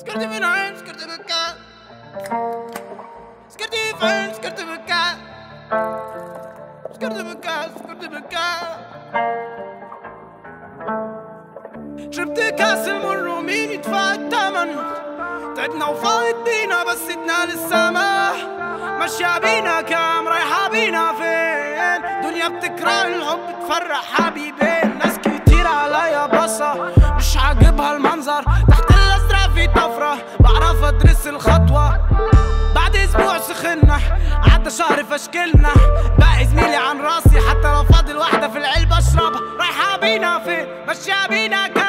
سكرتي من عين سكرتي بكا سكرتي في عين سكرتي بكا سكرتي بكا سكرتي بكا شربت كاس المر ومين يدفع الثمن تعبنا وفايت بينا بس ادنا للسما مشى بينا كام رايحة بينا فين؟ دنيا بتكره الحب تفرح حبيبين ناس كتير عليا بصة مش عاجبها المنظر. تحت في طفرة بعرف أدرس الخطوة. بعد أسبوع سخنا عدى شهر فشكلنا باقي زميلي عن راسي حتى لو فاضل واحدة في العلبة أشربها. رايحة بينا فين؟ ماشية بينا كام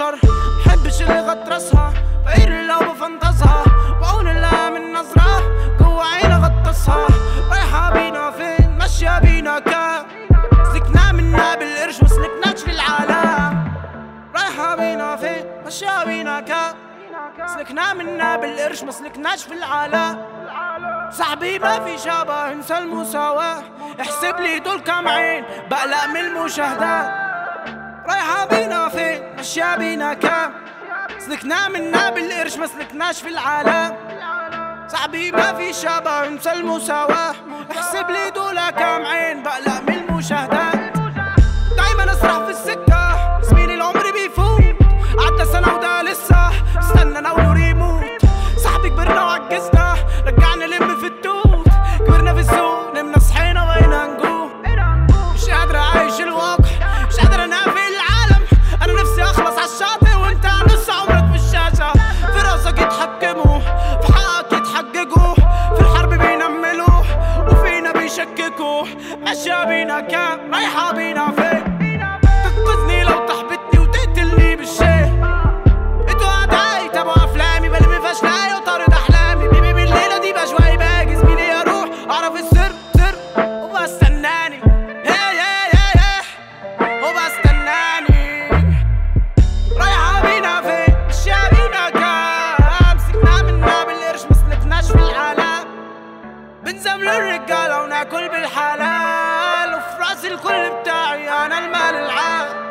يتنشر محبش اللي غطرسها فقير لو بفنطزها بعون الله من نظرة جوا عيني غطسها. رايحة بينا فين؟ ماشية بينا كام سلكنا منا بالقرش وسلكناش في العالم رايحة بينا فين؟ ماشية بينا كام سلكنا منا بالقرش ما سلكناش في العالم صاحبي ما في شبه انسى المساواة. احسب لي دول كام عين بقلق من المشاهدات رايحة بينا فين ماشية بينا كام. سلكنا منا بالقرش ما سلكناش في العالم. صاحبي ما في شبه انسى المساواة احسب لي دول كام عين. بينا كام رايحة الرجالة وناكل بالحلال. وفي راسي الكل بتاعي أنا المال العام.